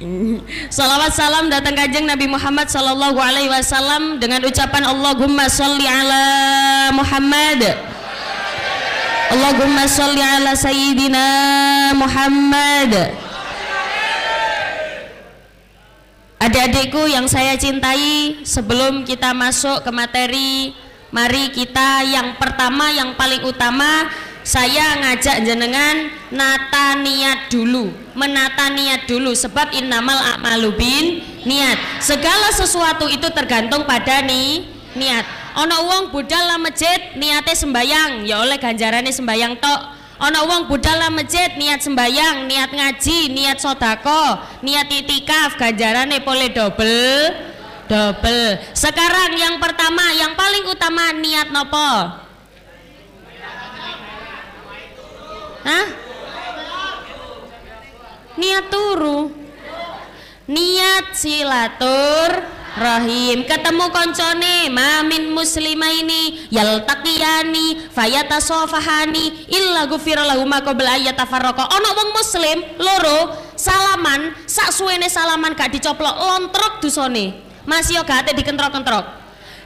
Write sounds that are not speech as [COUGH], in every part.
[LAUGHS] Salawat salam datang kajeng Nabi Muhammad Sallallahu Alaihi Wasallam dengan ucapan Allahumma sholli ala Muhammad. Allahumma sholli ala Sayyidina Muhammad. Adik-adikku yang saya cintai, sebelum kita masuk ke materi, mari kita yang pertama, yang paling utama saya ngajak jenengan nata niat dulu menata niat dulu sebab innamal a'malu bin niat. Segala sesuatu itu tergantung pada nih niat. Ono uang budal lah masjid niatnya sembayang. Ya oleh ganjarannya sembayang tok. Ono uang budal lah masjid niat sembayang niat ngaji niat sodako niat itikaf ganjarannya boleh double double sekarang yang pertama yang paling utama niat nopo Hah? Niat turu. Niat silatur rahim ketemu koncone mamin muslima ini. Yaltaqiyani fayatasofahani illa ghufira lahum ma qabla ayatafarraqa ono wong muslim loro salaman. Sak suwene salaman gak dicoplok lontrok dusone. Masih yo gak dikentrok-kentrok.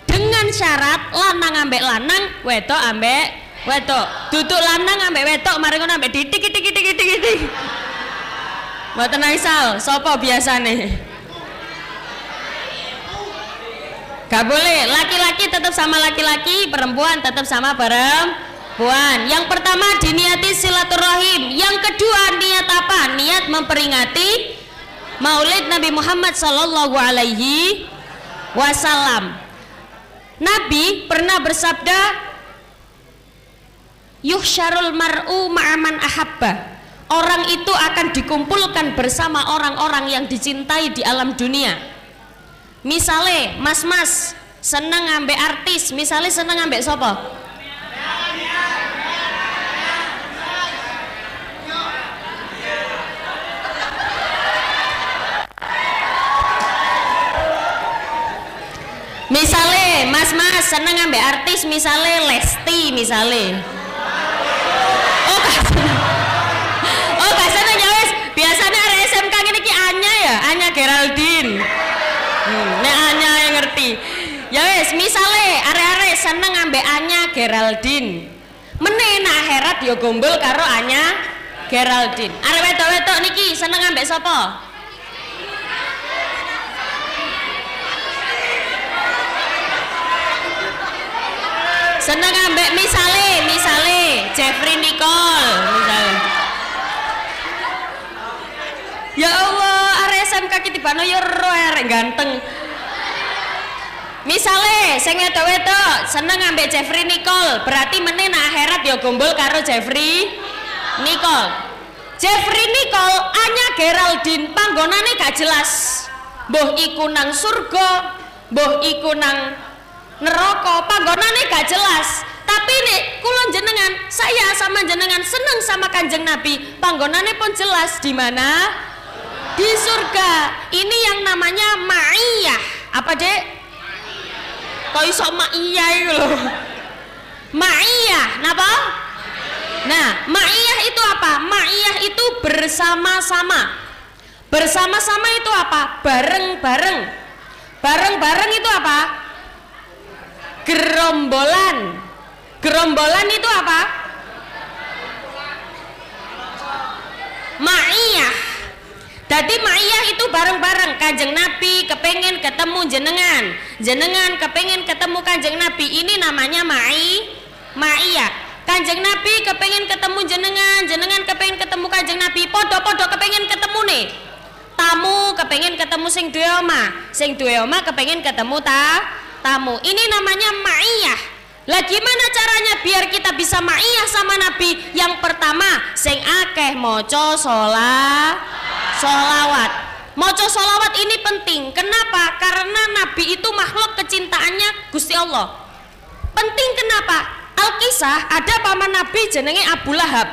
Dengan syarat lanang ambek lanang wedok ambek wedok. Duduk lanang ambek wedok mari ngono ambek titik titik titik titik mboten naisal sapa biasane? Gak boleh. Laki-laki tetap sama laki-laki perempuan tetap sama perempuan. Yang pertama diniati silaturahim. Yang kedua niat apa? Niat memperingati maulid Nabi Muhammad Sallallahu Alaihi Wasallam. Nabi pernah bersabda yuhsyarul mar'u ma'aman ahabba. Orang itu akan dikumpulkan bersama orang-orang yang dicintai di alam dunia. Misalnya mas-mas seneng ambek artis. Misalnya seneng ambek sopo misalnya mas-mas seneng ambek artis. Misalnya Lesti misalnya Geraldine. Hmm, nek Anya yang ngerti. Ya wes misale are-are seneng ambek Anya Geraldine. Menena herat yo gombol karo Anya Geraldine. Are wedok-wedok niki seneng ambek sapa seneng ambek misale misale Jeffrey Nicole misale ya Allah SMK kitibano yo arek ganteng Misale sing wedok-wedok seneng ambek Jeffrey Nicole, berarti meneh nak akhirat ya gombol karo Jeffrey Nicole. Jeffrey Nicole anya Geraldine panggonane gak jelas. Mbah iku nang surga, mbah iku nang neraka, panggonane gak jelas. Tapi nek kula jenengan, saya sama jenengan seneng sama Kanjeng Nabi, panggonane pun jelas. Di mana? Di surga. Ini yang namanya ma'iyah. Apa dek? Kok iso ma'iyah itu loh? Ma'iyah. Napa? Nah ma'iyah itu apa? Ma'iyah itu bersama-sama. Bersama-sama itu apa? Bareng-bareng. Bareng-bareng itu apa gerombolan. Gerombolan itu apa? Ma'iyah. Jadi ma'iyah itu bareng-bareng. Kanjeng Nabi kepengen ketemu jenengan. Jenengan kepengen ketemu kanjeng Nabi. Ini namanya ma'i Ma'iyah. Kanjeng Nabi kepengen ketemu jenengan. Jenengan kepengen ketemu kanjeng Nabi. Podo-podo kepengen ketemu nih. Tamu kepengen ketemu sing duwe oma Sing duwe oma kepengen ketemu ta tamu Ini namanya ma'iyah lah gimana caranya biar kita bisa ma'iyah sama Nabi? Yang pertama, sing akeh moco sholat Solawat. Moco solawat ini penting. Kenapa? Karena Nabi itu makhluk kecintaannya Gusti Allah. Penting kenapa? Alkisah ada paman Nabi jenenge Abu Lahab.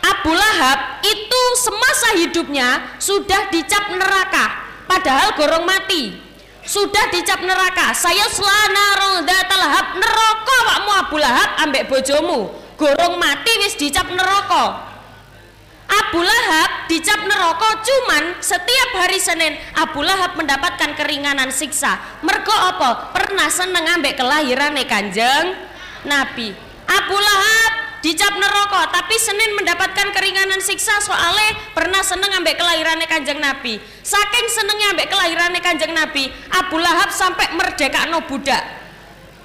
Abu Lahab itu semasa hidupnya sudah dicap neraka, padahal gorong mati. Sudah dicap neraka. Saya selana rondatal lahab neraka wakmu Abu Lahab ambek bojomu. Gorong mati wis dicap neraka Abu Lahab dicap neraka cuman setiap hari Senin Abu Lahab mendapatkan keringanan siksa mergo apa pernah seneng ambek kelahiran kanjeng Nabi Abu Lahab dicap neraka tapi Senin mendapatkan keringanan siksa soalnya pernah seneng ambek kelahiran kanjeng Nabi. Saking senengnya ambek kelahiran kanjeng Nabi Abu Lahab sampai merdeka no budak.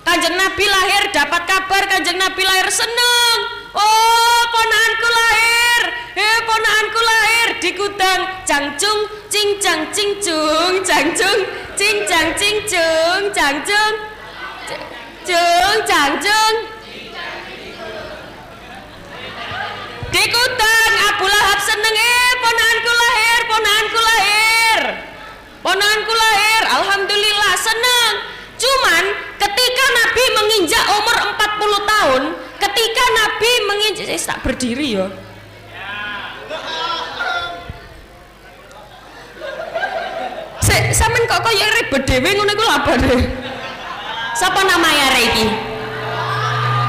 Kanjeng Nabi lahir dapat kabar kanjeng Nabi lahir seneng. Oh ponaanku lahir. Eh ponaanku lahir. Di gudang cangcung cincang cincung cangcung cincang cincung cangcung cung cangcung di gudang Abu Lahab seneng eh ponaanku lahir ponaanku lahir ponaanku lahir Alhamdulillah seneng cuman ketika Nabi menginjak umur 40 tahun ketika Nabi menginjak saya tak berdiri ya Samen kok kaya ribet dhewe ngono iku lha deh. Siapa namanya Reiki?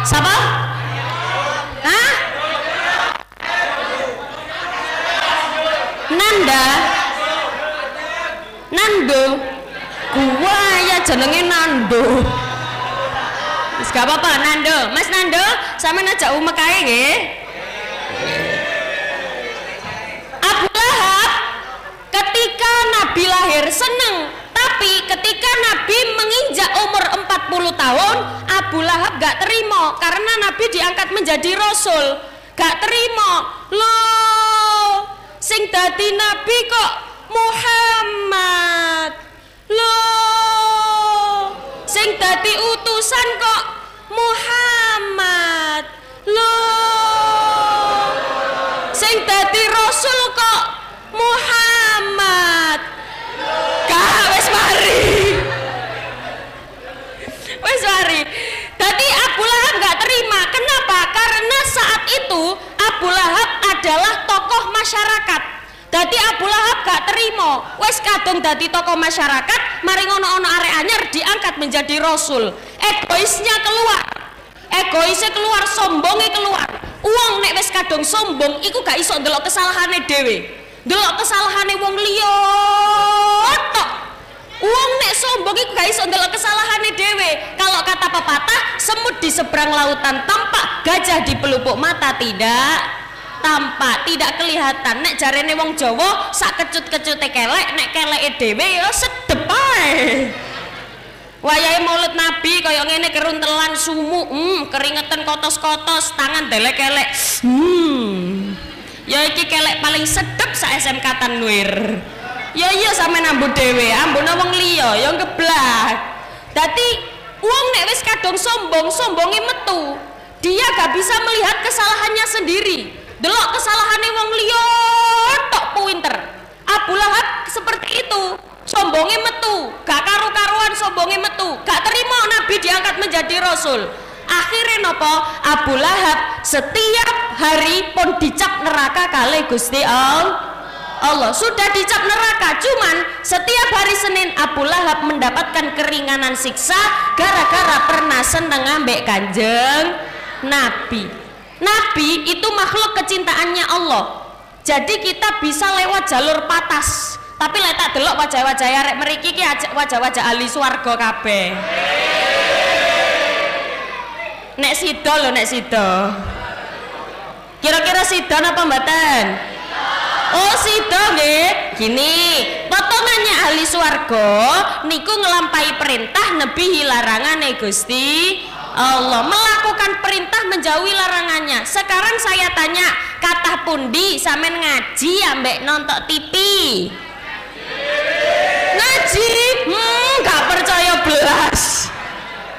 Siapa? Hah? Nanda? Nando? Gua ya jenenge Nando. Wis gak apa-apa Nando. Mas Nando, sama aja umek ae nggih. Abu Lahab ketika Nabi lahir seneng tapi ketika Nabi menginjak umur 40 tahun Abu Lahab gak terima karena Nabi diangkat menjadi Rasul gak terima loh sing dadi Nabi kok Muhammad loh sing dadi utusan kok Muhammad loh sing dadi Rasul kok Muhammad Kak, wes mari. Wes mari. Tadi Abu Lahab nggak terima. Kenapa? Karena saat itu Abu Lahab adalah tokoh masyarakat. Tadi Abu Lahab gak terima. Wes kadung dadi tokoh masyarakat, mari ngono-ono arek anyar diangkat menjadi rasul. Egoisnya keluar. Egoisnya keluar, sombongnya keluar. Uang nek wes kadung sombong, iku gak iso ndelok kesalahane dhewe. Ndelok kesalahane wong liya. Uang nek sombong iku gak iso ndelok kesalahane dhewe. Kalau kata pepatah, semut di seberang lautan tampak, gajah di pelupuk mata tidak tampak, tidak kelihatan. Nek jarene wong Jawa sak kecut-kecute kelek, nek keleke dhewe ya sedep ae. Wayahe Maulid Nabi kaya ngene keruntelan sumu, hmm, keringetan kotos-kotos, tangan delek-elek. Hmm. Ya iki kelek paling sedep sak SMK Tanwir. Ya iya sampe nambut dhewe, ambune wong liya ya geblak. Dadi wong nek wis kadung sombong, sombonge metu. Dia gak bisa melihat kesalahannya sendiri. Delok kesalahannya wong liya tok pinter. Abu Lahab seperti itu. Sombongnya metu, gak karu-karuan sombongnya metu, gak terima Nabi diangkat menjadi Rasul akhirnya nopo Abu Lahab setiap hari pun dicap neraka kali Gusti Allah Allah sudah dicap neraka. Cuman setiap hari Senin Abu Lahab mendapatkan keringanan siksa gara-gara pernah seneng ambek kanjeng Nabi. Nabi itu makhluk kecintaannya Allah. Jadi kita bisa lewat jalur patas. Tapi letak delok wajah-wajah arek meriki ki wajah-wajah ahli swarga kabeh. Nek sido lo nek sido kira-kira sido apa mbaten oh sido nggih gini potongannya ahli swarga niku ngelampai perintah nebihi larangan Gusti. Allah melakukan perintah menjauhi larangannya. Sekarang saya tanya kata pundi samen ngaji ambek nonton TV ngaji? Hmm gak percaya belas.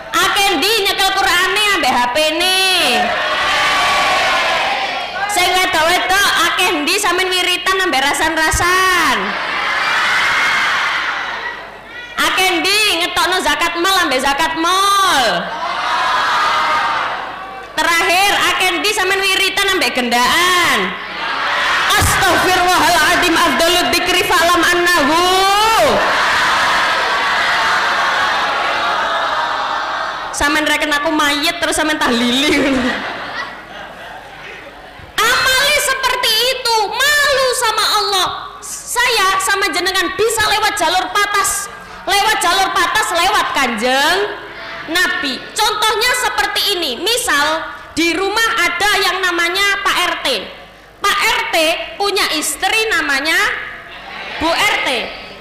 Akendi nyekel Qur'ane ambek HP ne. Sing wedok-wedok akendi sampean wiritan ambek rasan-rasan. Akendi ngetokno zakat mal ambek zakat mal. Terakhir akendi sampean wiritan ambek gendaan. Astagfirullahaladzim afdalud dzikri fa'lam annahu Samen aku mayat terus samen tahlili. Amali seperti itu jenengan bisa lewat jalur patas. Lewat jalur patas lewat kanjeng Nabi. Contohnya seperti ini. Misal di rumah ada yang namanya Pak RT Pak RT punya istri namanya Bu RT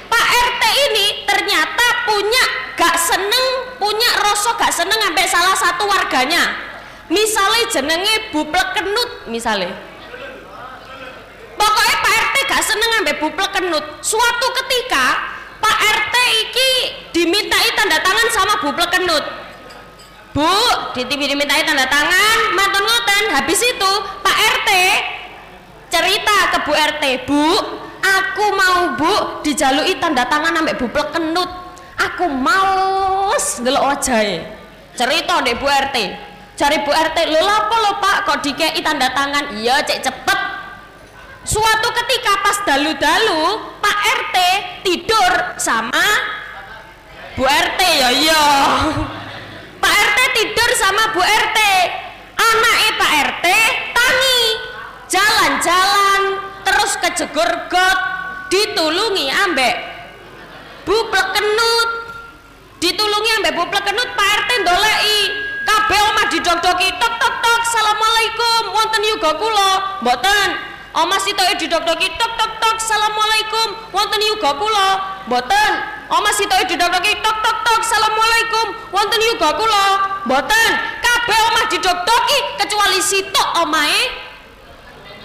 Pak RT ini ternyata punya gak seneng punya rosok gak seneng sampai salah satu warganya. Misalnya jenenge Bu Plekenut misalnya pokoknya gak seneng sampai Bu Plekenut suatu ketika Pak RT iki dimintai tanda tangan sama Bu Plekenut Bu, di TV dimintai tanda tangan, mantan ngoten. Habis itu Pak RT cerita ke Bu RT, Bu, aku mau Bu dijalui tanda tangan sampai Bu Plekenut. Aku mau ndelok wajahe. Cerita deh Bu RT. Cari Bu RT, lho apa lo Pak kok dikei tanda tangan? Iya, cek cepet Suatu ketika pas dalu-dalu Pak RT tidur sama Bu RT ya iya. [LAUGHS] Pak RT tidur sama Bu RT. Anaknya Pak RT tangi jalan-jalan terus kejegur got ditulungi ambek Bu Plekenut. Ditulungi ambek Bu Plekenut Pak RT ndoleki. Kabeh omah didok-doki tok tok tok assalamualaikum wonten yuga kula. Mboten Oma sitoke didok-doki tok tok tok Assalamualaikum. Wonten yuga kula. Mboten. Oma sitoke didok-doki tok tok tok Assalamualaikum. Wonten yuga kula. Mboten. Kabeh omah didok-doki kecuali sitok omae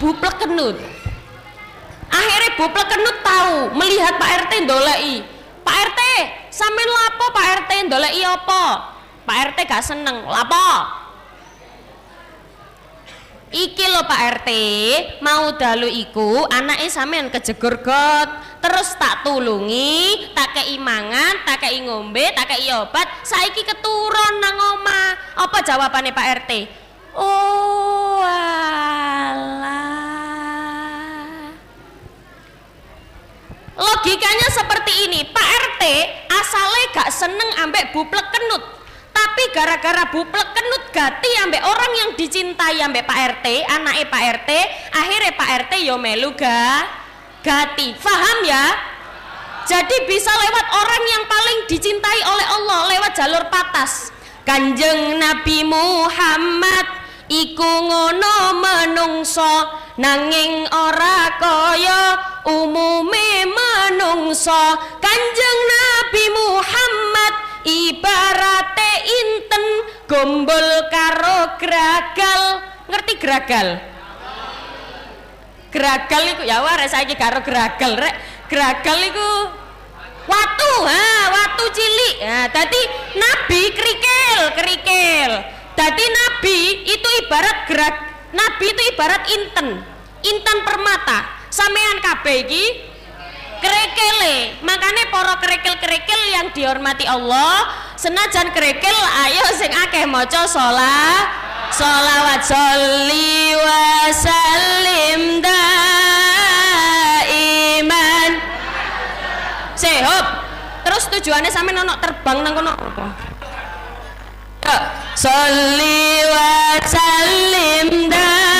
Bu Plekenut akhirnya Bu Plekenut tahu melihat Pak RT ndoleki. Pak RT sampean lapo Pak RT ndoleki apa? Pak RT gak seneng. Lapo Iki lo Pak RT, mau dalu iku anaknya sampean kejegur got, terus tak tulungi, tak kei mangan, tak kei ngombe, tak kei obat, saiki keturun nang oma. Apa jawabannya Pak RT? Oh alah. Logikanya seperti ini, Pak RT asalnya gak seneng ambek buplek kenut, tapi gara-gara buplek kenut gati ambek orang yang dicintai ambek Pak RT anaknya Pak RT akhirnya Pak RT yo melu ga gati. Faham ya? Jadi bisa lewat orang yang paling dicintai oleh Allah lewat jalur patas. Kanjeng Nabi Muhammad iku ngono menungso nanging ora kaya umume menungso. Kanjeng Nabi Muhammad ibarate inten gombol karo gragal. Ngerti gragal? Gragal iku ya wae saiki karo gragal rek. Gragal iku watu ha watu cilik. Tadi nabi kerikil kerikil. Tadi nabi itu ibarat gerak nabi itu ibarat inten. Intan permata. Sampean kabeh iki kerekele. Makanya poro kerekel-kerekel yang dihormati Allah senajan kerekel ayo sing akeh maca sholat. Sholawat sholli wa salim daiman. Sehop terus tujuannya sampe nono terbang nang kono apa? Sholli wa salim daiman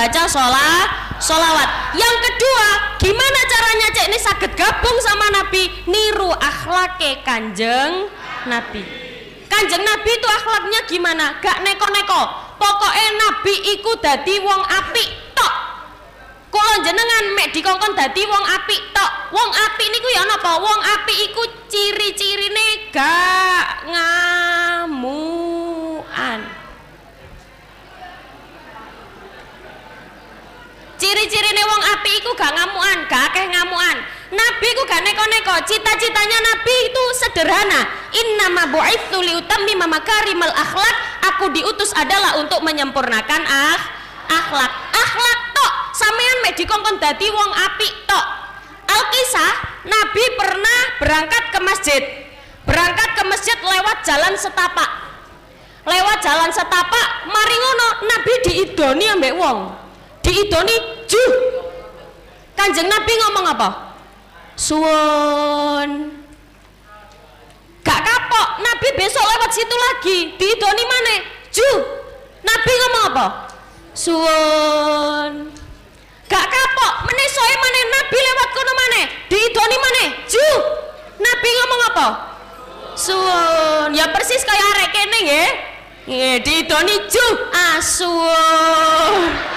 membaca sholat sholawat. Yang kedua gimana caranya cek ini sakit gabung sama Nabi. Niru akhlake kanjeng Nabi. Kanjeng Nabi itu akhlaknya gimana? Gak neko-neko. Pokoknya Nabi iku dadi wong api tok. Kulo jenengan mek dikongkon dadi wong apik tok. Wong apik niku ya napa? Wong apik iku ciri-cirine gak ngamuan. Ciri-cirine wong apik iku gak ngamuan, gak akeh ngamuan. Nabi ku gak neko-neko. Cita-citanya Nabi itu sederhana. Innama bu'itsu liutammima makarimal akhlak. Aku diutus adalah untuk menyempurnakan ah akhlak. Akhlak tok. Sampean mek dikongkon dadi wong apik tok. Alkisah, Nabi pernah berangkat ke masjid. Berangkat ke masjid lewat jalan setapak. Lewat jalan setapak, mari ngono Nabi diidoni ambek wong. Diidoni ju. Kanjeng Nabi ngomong apa? Suwon. Gak kapok, Nabi besok lewat situ lagi. Diidoni mana? Ju. Nabi ngomong apa? Suwon. Gak kapok, menesoe mana Nabi lewat kono mana? Diidoni mana? Ju. Nabi ngomong apa? Suwon. Ya persis kayak arek kene nggih. Nggih, ju. Asuwon.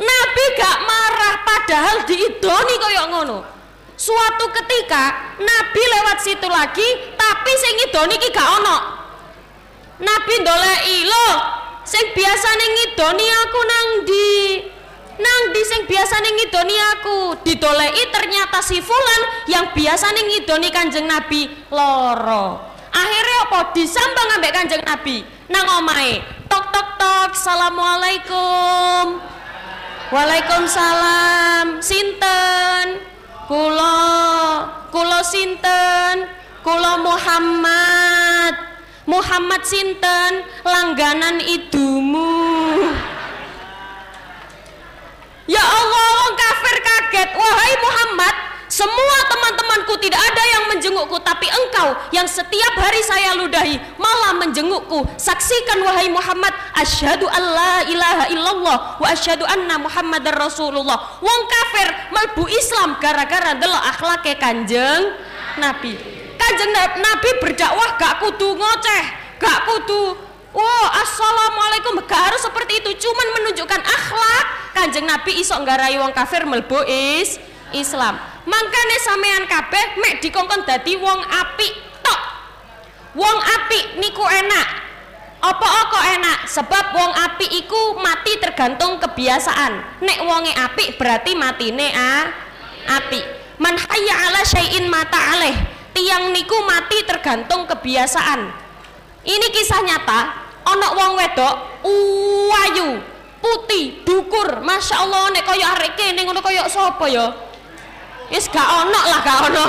Nabi gak marah padahal diidoni koyok ngono. Suatu ketika Nabi lewat situ lagi, tapi sing ngidoni ki gak ono. Nabi ndoleki lo, sing biasane ngidoni aku nang di nang di sing biasane ngidoni aku? Didoleki ternyata si fulan yang biasane ngidoni kanjeng Nabi loro akhirnya apa? Disambang ambek kanjeng Nabi. Nang omahe tok tok tok assalamualaikum Waalaikumsalam. Sinten? Kulo kulo sinten? Kulo Muhammad. Muhammad sinten? Langganan idumu. Ya Allah, kafir kaget. Wahai Muhammad, semua teman-temanku tidak ada yang menjengukku, tapi engkau yang setiap hari saya ludahi malah menjengukku. Saksikan wahai Muhammad, asyhadu alla ilaha illallah wa asyhadu anna Muhammadar Rasulullah. Wong kafir melbu Islam gara-gara delok akhlake Kanjeng Nabi. Kanjeng Nabi berdakwah gak kudu ngoceh, gak kudu Wow, assalamualaikum. Gak harus seperti itu, cuman menunjukkan akhlak. Kanjeng Nabi isok nggarai wong kafir melbu is Islam. Mangkane sampean kabeh mek dikongkon dadi wong apik tok. Wong apik niku enak. Apa kok enak? Sebab wong apik iku mati tergantung kebiasaan. Nek wonge apik berarti matine a apik. Man hayya ala syai'in mata aleh. Tiang niku mati tergantung kebiasaan. Ini kisah nyata, ono wong wedok uwayu, putih, dukur, masya Allah nek koyo arek kene ngono koyo sapa ya? Wis gak ono lah gak ono.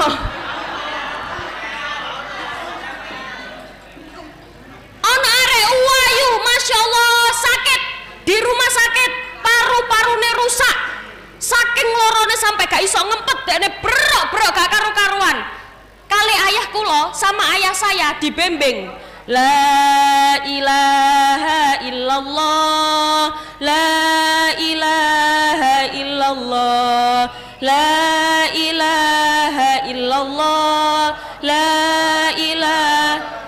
Ono arek uwayu, masya Allah sakit di rumah sakit, paru-parune rusak. Saking lorone sampai gak iso ngempet dene brok gak karu-karuan. Kali ayah kulo sama ayah saya dibembeng La ilaha illallah La ilaha illallah La ilaha illallah. La ilaha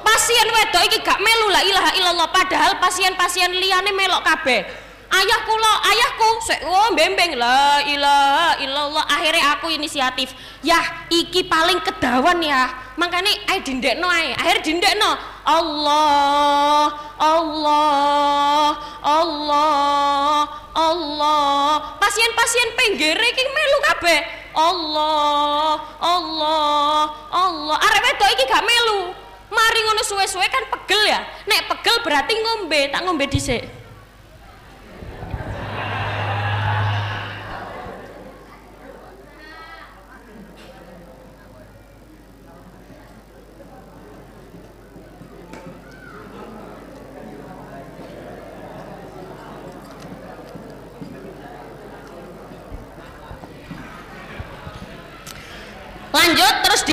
Pasien wedok iki gak melu la ilaha illallah. Padahal pasien-pasien liyane melok kabeh. Ayahku lo ayahku sek oh bembeng la ilaha illallah. Akhirnya aku inisiatif. Ya iki paling kedawan ya. Makanya ayo dindekno ae. Akhir dindekno. Allah Allah Allah Allah. Pasien-pasien penggere iki melu kabeh. Allah Allah Allah. Arek wedok iki gak melu. Mari ngono suwe-suwe kan pegel ya. Nek pegel berarti ngombe tak ngombe dhisik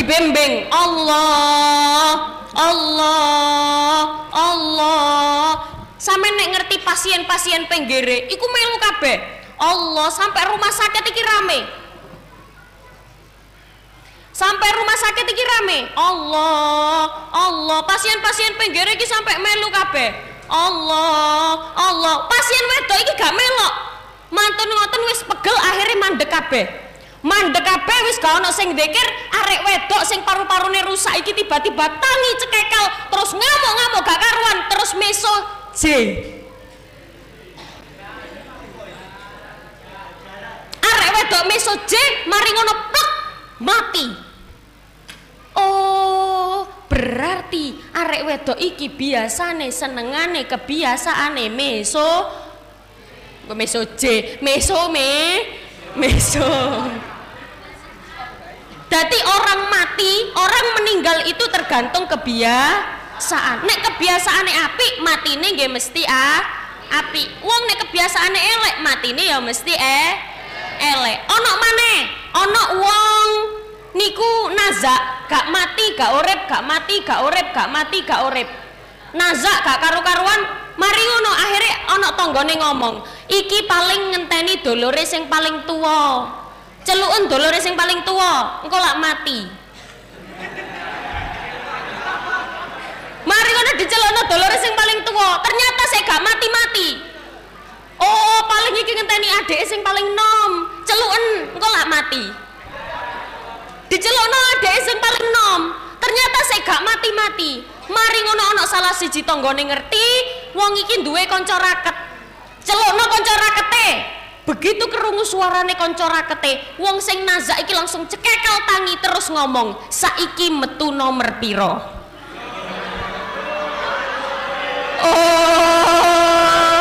dibembeng Allah Allah Allah. Sampai nek ngerti pasien-pasien penggere iku melu kabeh. Allah sampai rumah sakit iki rame. Sampai rumah sakit iki rame. Allah Allah pasien-pasien penggere iki sampai melu kabeh. Allah Allah pasien wedok iki gak melok. Mantun ngoten wis pegel akhirnya mandek kabeh mandek kabeh wis gak ana sing dikir arek wedok sing paru-parune rusak iki tiba-tiba tangi cekekel terus ngamuk-ngamuk gak karuan terus meso. J arek wedok meso J mari ngono plek mati. Oh berarti arek wedok iki biasane senengane kebiasaane meso. Meso J? Meso me meso, meso. Jadi orang mati orang meninggal itu tergantung kebiasaan. Nek kebiasaane api matine nggih mesti ah api wong nek kebiasaane elek matine ya mesti eh elek. Ono maneh ono wong niku nazak gak mati gak urip gak mati gak urip gak mati gak urip. Nazak gak karu-karuan mari ngono akhirnya ono tonggone ngomong iki paling ngenteni dolore sing paling tua celuken dolore sing paling tua engko lak mati. Mari ngono dicelukno dolore sing paling tua ternyata saya gak mati-mati. Oh paling iki ngenteni adik sing paling nom celuken engko lak mati. Dicelokno adek sing paling nom ternyata saya gak mati-mati. Mari ngono ono salah siji tanggane ngerti wong iki duwe kanca raket. Celokno kanca rakete begitu kerungu suarane kanca rakete wong sing nazak iki langsung cekekel tangi terus ngomong saiki metu nomor piro? Oh.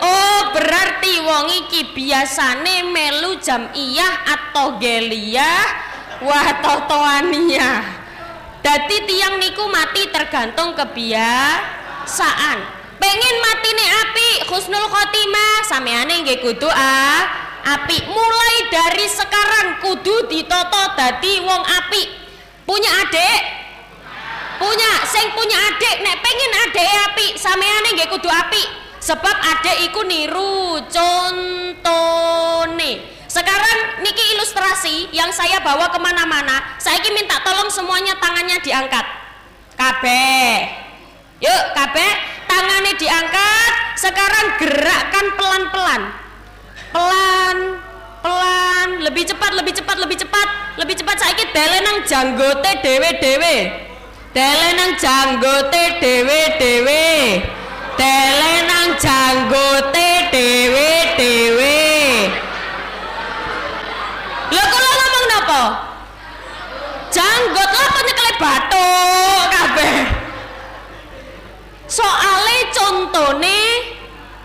Oh berarti wong iki biasane melu jamiyah atau geliyah? Wah totoaniyah dadi tiang niku mati tergantung kebiasaan pengen mati nih api khusnul khotimah. Sameane nggih kudu ah. Api mulai dari sekarang kudu ditoto dadi wong api. Punya adik? Punya. Sing punya adik nek pengen adik api sameane nggih kudu api. Sebab adek iku niru contone. Sekarang niki ilustrasi yang saya bawa ke mana-mana. Saya ingin minta tolong semuanya tangannya diangkat. Kabeh. Yuk kabeh tangannya diangkat sekarang gerakkan pelan-pelan. Pelan pelan lebih cepat lebih cepat lebih cepat lebih cepat. Saya ingin delenang janggote dewe dewe delenang janggote dewe dewe Dele nang janggote dhewe-dhewe. Lho kula ngomong napa? Janggot lho apa nyekele contone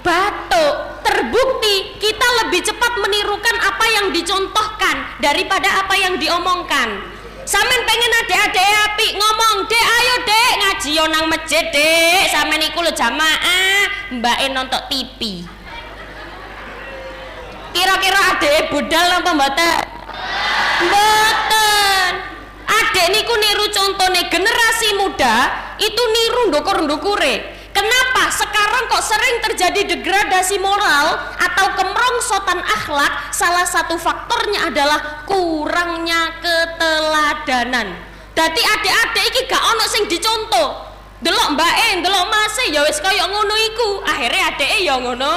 batuk terbukti kita lebih cepat menirukan apa yang dicontohkan daripada apa yang diomongkan. Samen pengen adik-adik api ngomong, "Dek, ayo Dek, ngaji yo nang masjid, Dek." Samen iku lho jamaah, mbake nonton TV. Kira-kira adik budal napa mboten? Mboten. Adik niku niru contone generasi muda itu niru ndukur-ndukure. Kenapa sekarang kok sering terjadi degradasi moral atau kemerongsotan akhlak? Salah satu faktornya adalah kurangnya keteladanan. Dadi adik-adik iki gak ono sing dicontoh. Delok mbake, delok mase ya wis kaya ngono iku. Akhirnya adike ya ngono.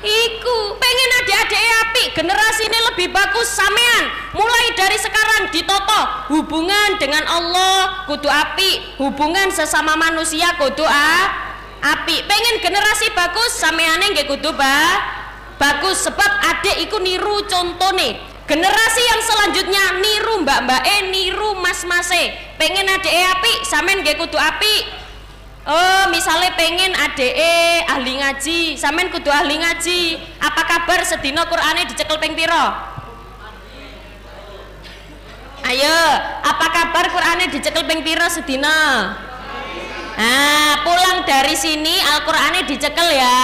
Iku pengen adik-adik api generasi ini lebih bagus sampean mulai dari sekarang ditoto hubungan dengan Allah kudu api hubungan sesama manusia kudu ah api. Pengen generasi bagus sampeane nggih kudu ba bagus. Sebab adik iku niru contone. Generasi yang selanjutnya niru mbak-mbak eh niru mas-mase. Pengen adik e api sampean nggih kudu api oh misalnya pengen adik e ahli ngaji sampean kudu ahli ngaji. Apa kabar sedino Qur'ane dicekel ping piro ayo apa kabar Qur'ane dicekel ping piro sedina Nah, pulang dari sini Al-Qur'ane dicekel ya.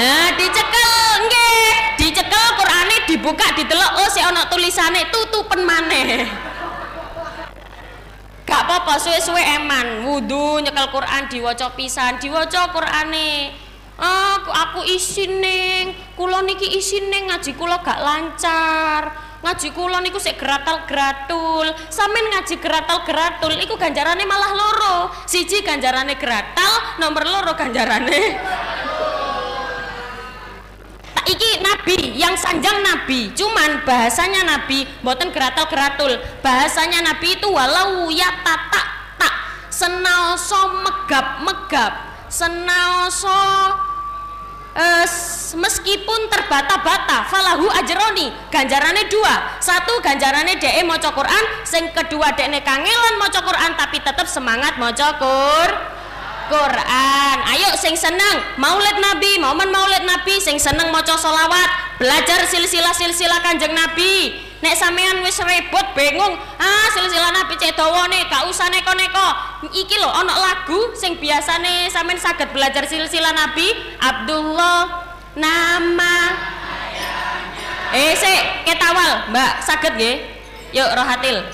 Nah, dicekel nggih. Dicekel Qur'ane dibuka ditelok oh si ana tulisane tutupen maneh. Gak apa-apa suwe-suwe eman wudu nyekel Quran diwaca pisan diwaca Qur'ane. Aku aku isin ning, kula niki isin ning ngaji kula gak lancar ngaji kula niku sik gratal-gratul sampean ngaji gratal-gratul iku ganjarane malah loro. Siji ganjarane gratal nomor loro ganjarane. Iki nabi yang sanjang nabi. Cuman bahasanya nabi mboten gratal-gratul bahasanya nabi itu walau ya tata tak senaoso megap-megap. Senaoso uh, meskipun terbata-bata falahu ajroni ganjarane dua satu ganjarane de maca Quran sing kedua dekne kangelan maca Quran tapi tetap semangat maca Quran Quran. Ayo sing seneng Maulid Nabi, momen Maulid Nabi sing seneng maca solawat, belajar silsilah-silsilah Kanjeng Nabi. Nek sampean wis repot bingung, ah silsilah Nabi cek dawane, gak usah neko-neko. Iki lho ana lagu sing biasane sampean saged belajar silsilah Nabi, Abdullah nama Eh sik ketawal, Mbak, saged nggih? Yuk Rohatil.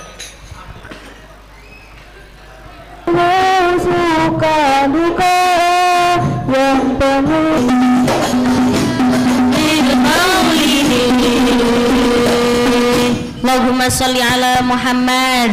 suka duka yang penuh Allahumma sholli ala Muhammad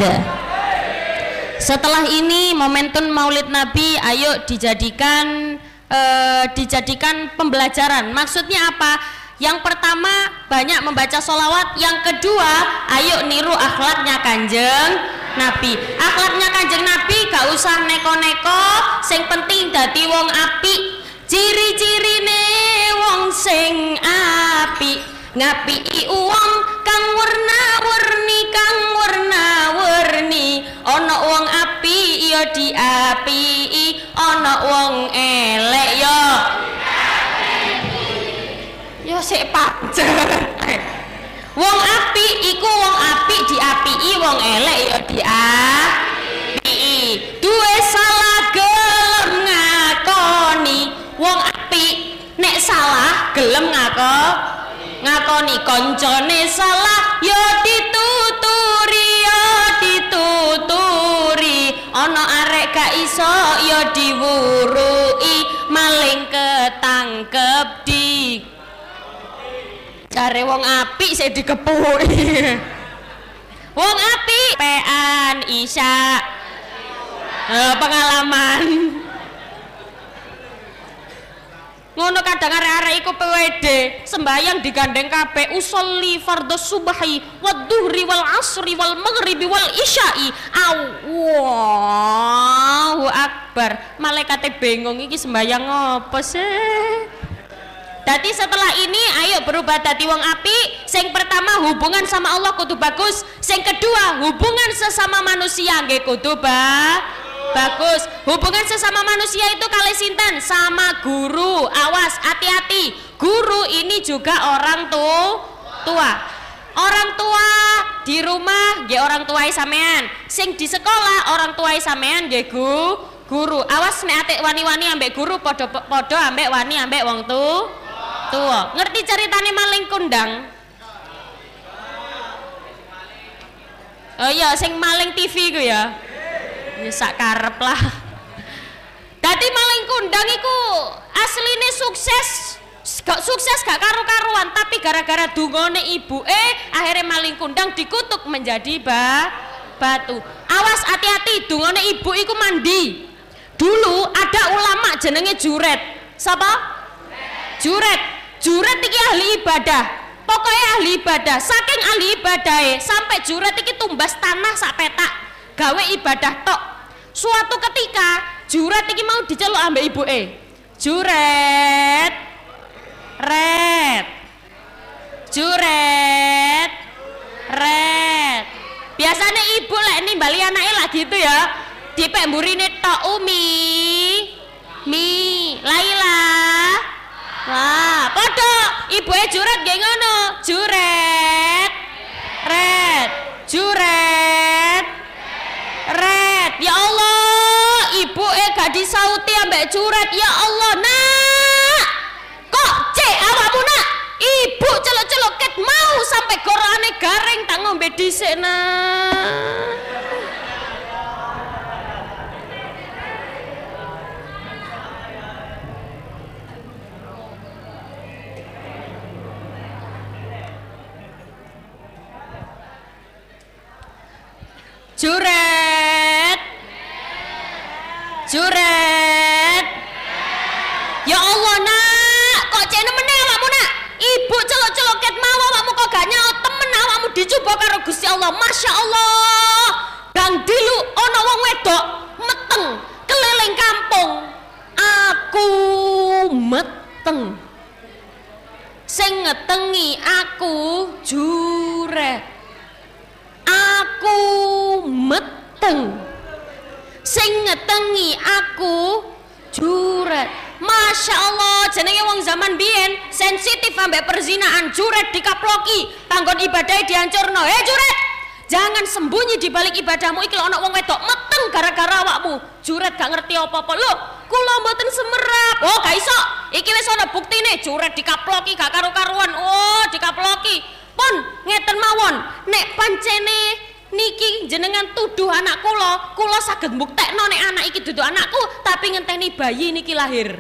setelah ini momentum maulid nabi ayo dijadikan uh, dijadikan pembelajaran. Maksudnya apa? Yang pertama banyak membaca solawat yang kedua ayo niru akhlaknya kanjeng Nabi. Akhlaknya kanjeng Nabi gak usah neko-neko. Sing penting dadi wong api. Ciri-cirine wong sing api. Ngapi uang kang warna-warni kang warna-warni ana wong api ya diapi ana wong elek ya yo sik pancet [LAUGHS] Wong api iku wong api diapii, wong elek ya diapii. Duwe salah gelem ngakoni. Wong api nek salah gelem ngako ngakoni koncone salah ya dituturi ya dituturi ana iso ya diwurui maling ketangkep di Cari wong api saya dikepuki. [LAUGHS] wong api pean Isya. Uh, pengalaman. Ngono kadang arek-arek iku PWD sembayang digandeng kabeh usolli fardhu subhi wadhuhri wal asri wal maghribi wal isya'i Allahu akbar malaikate bengong iki sembayang apa sih Dadi setelah ini ayo berubah dadi wong api. Sing pertama hubungan sama Allah kudu bagus. Sing kedua hubungan sesama manusia nggih kudu ba bagus. Hubungan sesama manusia itu kali sinten sama guru. Awas hati-hati. Guru ini juga orang tuh tua. Orang tua di rumah nggih orang tua sampean. Sing di sekolah orang tua sampean nggih guru. Awas nek atik wani-wani ambek guru podo-podo ambek wani ambek wong tuh tua ngerti ceritanya maling kundang oh iya sing maling TV ku ya ya sak karep lah. Dadi maling kundang iku aslinya sukses. Gak sukses gak karu-karuan tapi gara-gara dungone ibu eh akhirnya maling kundang dikutuk menjadi ba batu. Awas hati-hati dungone ibu iku mandi. Dulu ada ulama jenenge juret. Siapa juret. Juret iki ahli ibadah. Pokoknya ahli ibadah. Saking ahli ibadah sampai juret iki tumbas tanah sak petak gawe ibadah tok. Suatu ketika juret iki mau diceluk ambek ibu e juret. Red juret. Red biasanya ibu lek nimbali anaknya lagi itu ya dipek mburine tok umi mi. Laila. Wah, podo ibuke juret nggih ngono. Juret. Red. Juret. Red. Ya Allah, ibuke gak disauti ambek juret. Ya Allah, Nak. Kok cek awakmu, Nak? Ibu celuk-celuk ket mau sampai gorane garing tak ngombe dhisik, Nak. Juret. Allah. Masya Allah. Gang dilu ana wong wedok meteng keliling kampung. Aku meteng. sing ngetengi aku juret aku meteng sing ngetengi aku juret Masya Allah jenenge wong zaman biyen sensitif ambek perzinaan juret dikaploki tanggon ibadah dihancurno eh juret jangan sembunyi di balik ibadahmu iki ana wong wedok meteng gara-gara awakmu. Juret gak ngerti apa-apa. Lho kula mboten semerap. Oh gak iso. Iki wis ana buktine juret dikaploki gak karu-karuan. Oh dikaploki. Pun ngeten mawon nek pancene niki jenengan tuduh anak kula kula saged mbuktekno nek anak iki dudu anakku tapi ngenteni bayi niki lahir.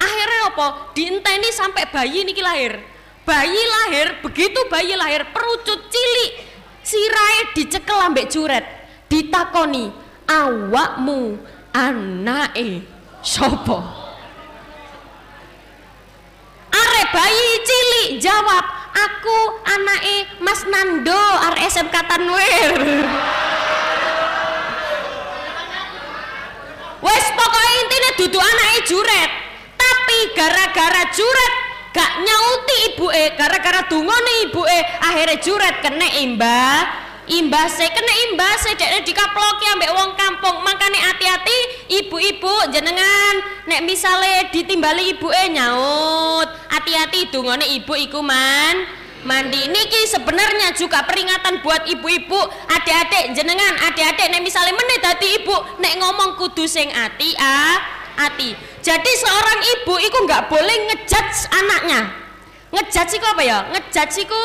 Akhirnya apa? Dienteni sampai bayi niki lahir. Bayi lahir begitu bayi lahir perucut cilik sirahe dicekel ambek juret ditakoni awakmu anake sapa? Are bayi cilik jawab aku anake Mas Nando RSMK Tanwir. Wes pokoknya intinya dudu anake juret tapi gara-gara juret gak nyauti ibu eh gara-gara dungone ibu eh akhirnya juret kena imbah imbase kena imbase dek dikaploki ambek wong kampung makanya hati-hati ibu-ibu jenengan nek misale ditimbali ibu eh nyaut hati-hati dungone ibu iku man mandi. Niki sebenarnya juga peringatan buat ibu-ibu adik-adik jenengan adik-adik nek misalnya menit hati ibu nek ngomong kudu sing ati ah ati jadi seorang ibu iku nggak boleh ngejudge anaknya. Ngejudge iku apa ya? Ngejudge iku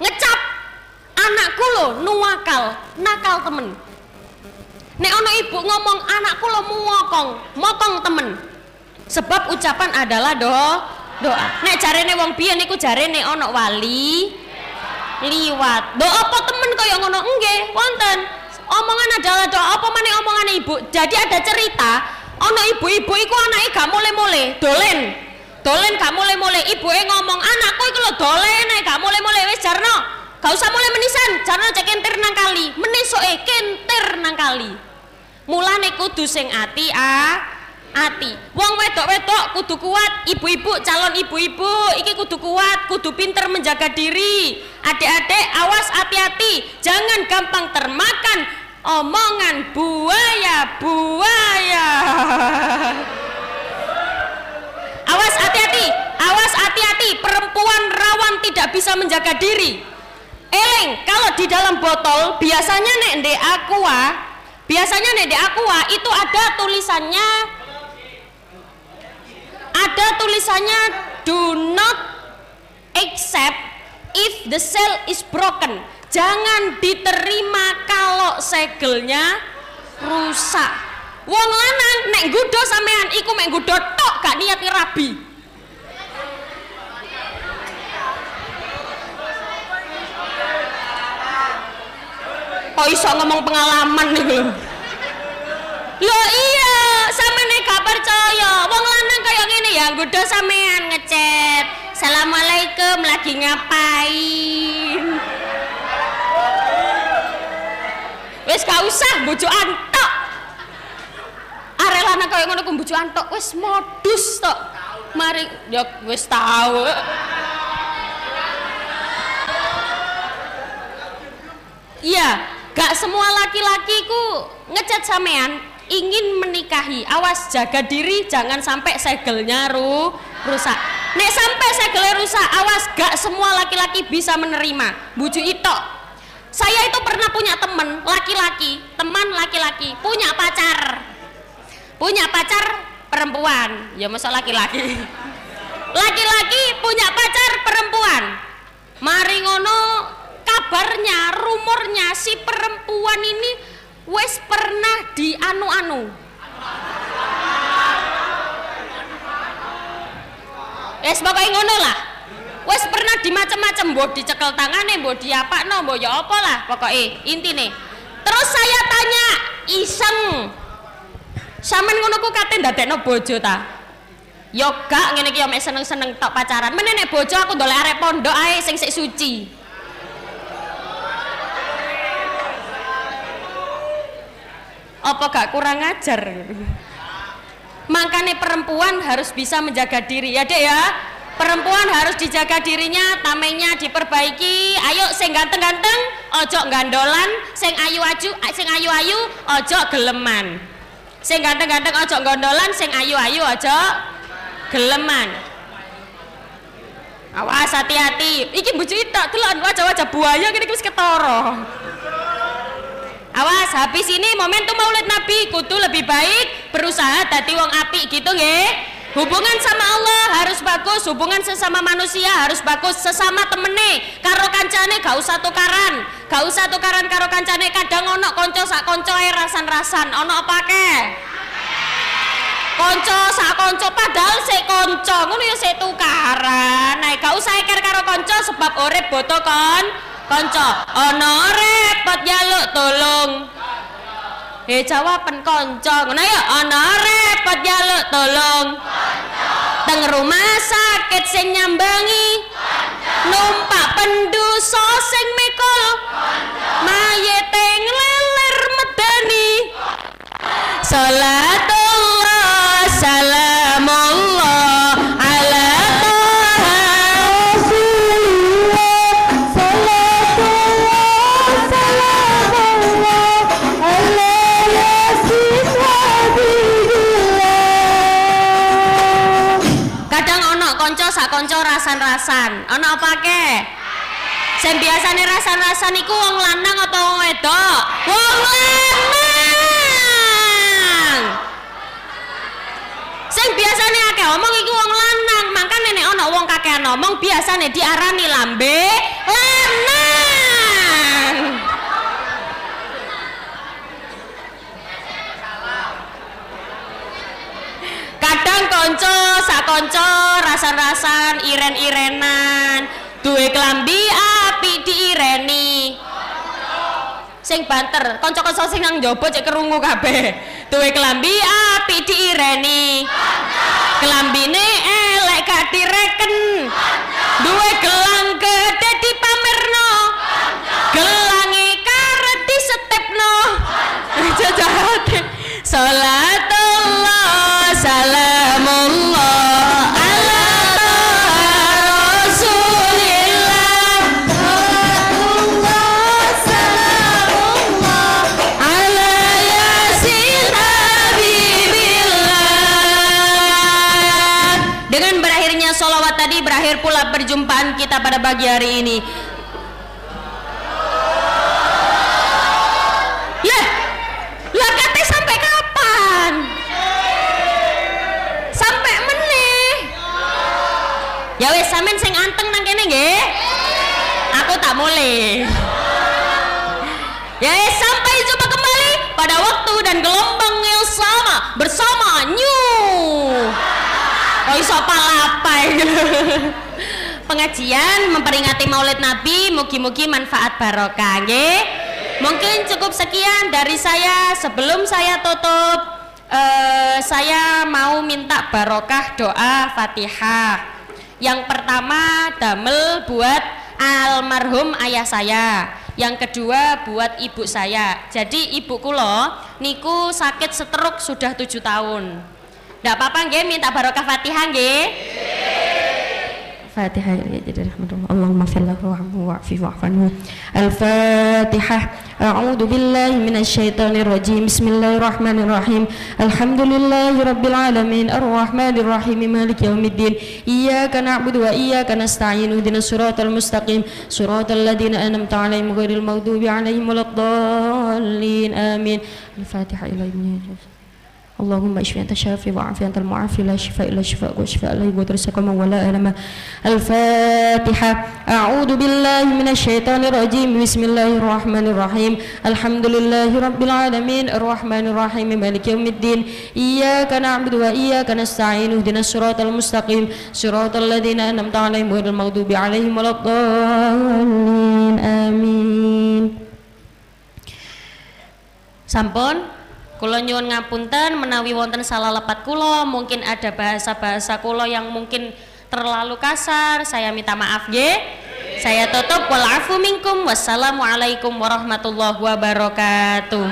ngecap anakku lo nuwakal nakal temen. Nek ono ibu ngomong anakku lo muwokong mokong temen. Sebab ucapan adalah do doa. Nek jarene wong biyen niku jarene ono wali liwat. Do apa temen kaya ngono? Nggih wonten omongan adalah doa. Apa maneh omongan ibu? Jadi ada cerita ono ibu-ibu iku anake gak mule-mule dolen. Dolen gak mulai-mulai ibu ngomong anakku itu lo dolen gak mulai-mulai wis jarno. Gak usah mulai menisan jarno cek kentir nang kali. Meniso e kentir nang kali. Mulane kudu sing ati ah ati. Wong wedok-wedok kudu kuat ibu-ibu calon ibu-ibu iki kudu kuat kudu pinter menjaga diri. Adik-adik awas hati-hati. Jangan gampang termakan omongan buaya buaya Awas hati-hati, awas hati-hati, perempuan rawan tidak bisa menjaga diri. Eleng, kalau di dalam botol biasanya nek di aqua, biasanya nek di aqua itu ada tulisannya ada tulisannya do not accept if the cell is broken. Jangan diterima kalau segelnya rusak wong lanang nek gudo sampean iku mek gudo tok gak niat rabi kok iso ngomong pengalaman nih lho Yo iya, sampe nek gak percaya. Wong lanang kayak gini ya, gudo sampean ngechat. Assalamualaikum, lagi ngapain? Wes gak usah bojokan tok arek lanang kaya ngono ku mbujukan tok wis modus tok mari yo wis tau Iya, gak semua laki-laki ku ngecat sampean ingin menikahi. Awas jaga diri jangan sampai segelnya ru rusak. Nek sampai segelnya rusak, awas gak semua laki-laki bisa menerima. Buju itu. Saya itu pernah punya teman laki-laki, teman laki-laki punya pacar. Punya pacar perempuan. Ya masa laki-laki. [LAUGHS] Laki-laki punya pacar perempuan. Mari ngono kabarnya rumornya si perempuan ini wes pernah di anu-anu wes pokoknya ngono lah wes pernah di macam-macam mbok dicekel tangane mbok di apa no mbok ya apa lah inti nih terus saya tanya iseng Sampeyan ngono ku kate ndadekno bojo ta? Yo gak ngene iki yo mek seneng-seneng tok pacaran. Meneh nek bojo aku ndolek arek pondok ae sing sik suci. Apa gak kurang ajar? makanya perempuan harus bisa menjaga diri ya dek ya perempuan harus dijaga dirinya tamengnya diperbaiki. Ayo sing ganteng-ganteng ojo gandolan. Sing ayu-ayu sing ayu-ayu ojo geleman. Sing ganteng-ganteng ojo gondolan sing ayu-ayu ojo geleman. Awas hati-hati. Iki bucu itu telon wajah-wajah buaya gini wis ketoro awas habis ini momentum maulid nabi kudu lebih baik berusaha dadi wong api gitu nggih hubungan sama Allah harus bagus hubungan sesama manusia harus bagus sesama temene karo kancane gak usah tukaran gak usah tukaran karo kancane kadang ono konco sak konco rasan-rasan ono apa ke konco sak konco padahal se konco ngono ya se tukaran nah gak usah eker karo konco sebab urip boto kon konco. Ono repot jaluk tolong Eh jawaban konco. Ngono ya? Ono repot jaluk tolong. Teng rumah sakit sing nyambangi. Numpak penduso sing mikul. Mayete ngleler medani salatullah rasan-rasan. Ono apa ke sing biasane rasan-rasan iku wong lanang atau wong wedok? Wong lanang! Sing biasane akeh omong iku wong lanang. Makane nek ono wong kakean omong biasane diarani lambe lanang kadang konco sak konco rasan-rasan iren-irenan. Duwe klambi api diireni. Sing banter konco-konco sing nang njaba cek kerungu kabeh. Duwe klambi api diireni. Klambine elek gak direken. Duwe gelang gede dipamerno. Gelange karet disetepno. [LAUGHS] Jajate salatullah salamullah perjumpaan kita pada pagi hari ini. Lah lah kate sampai kapan? Sampai meneh. Ya wes sampean sing anteng nang kene nggih. Aku tak mulai. Ya, eh, sampai jumpa kembali pada waktu dan gelombang yang sama bersama New. Oh, iso palapai. [LAUGHS] Pengajian memperingati Maulid Nabi, mugi-mugi manfaat barokah, nggih. Mungkin cukup sekian dari saya. Sebelum saya tutup, eh, saya mau minta barokah doa Fatihah. Yang pertama damel buat almarhum ayah saya. Yang kedua buat ibu saya. Jadi ibu kulo niku sakit stroke sudah tujuh tahun. Ndak apa-apa nggih minta barokah Fatihah nggih. الفاتحة يا جدير رحمة الله. اللهم اغفر له وارحمه واعفه واعف عنه. الفاتحة. أعوذ بالله من الشيطان الرجيم. بسم الله الرحمن الرحيم. الحمد لله رب العالمين. الرحمن الرحيم. مالك يوم الدين. إياك نعبد وإياك نستعين. اهدنا الصراط المستقيم. صراط الذين أنعمت عليهم غير المغضوب عليهم ولا الضالين. آمين. الفاتحة إلى ابن اللهم اشف أنت الشافي وعافي أنت المعافي لا شفاء إلا شفاء وشفاء لا يغادر سقما ولا ألما. الفاتحة. أعوذ بالله من الشيطان الرجيم. بسم الله الرحمن الرحيم. الحمد لله رب العالمين. الرحمن الرحيم. مالك يوم الدين. إياك نعبد وإياك نستعين. اهدنا الصراط المستقيم. صراط الذين أنعمت عليهم غير المغضوب عليهم ولا الضالين. آمين. Sampun. Kulo nyuwun ngapunten menawi wonten salah lepat kulo, mungkin ada bahasa-bahasa kulo yang mungkin terlalu kasar, saya minta maaf nggih. Saya tutup wal wassalamualaikum warahmatullahi wabarakatuh.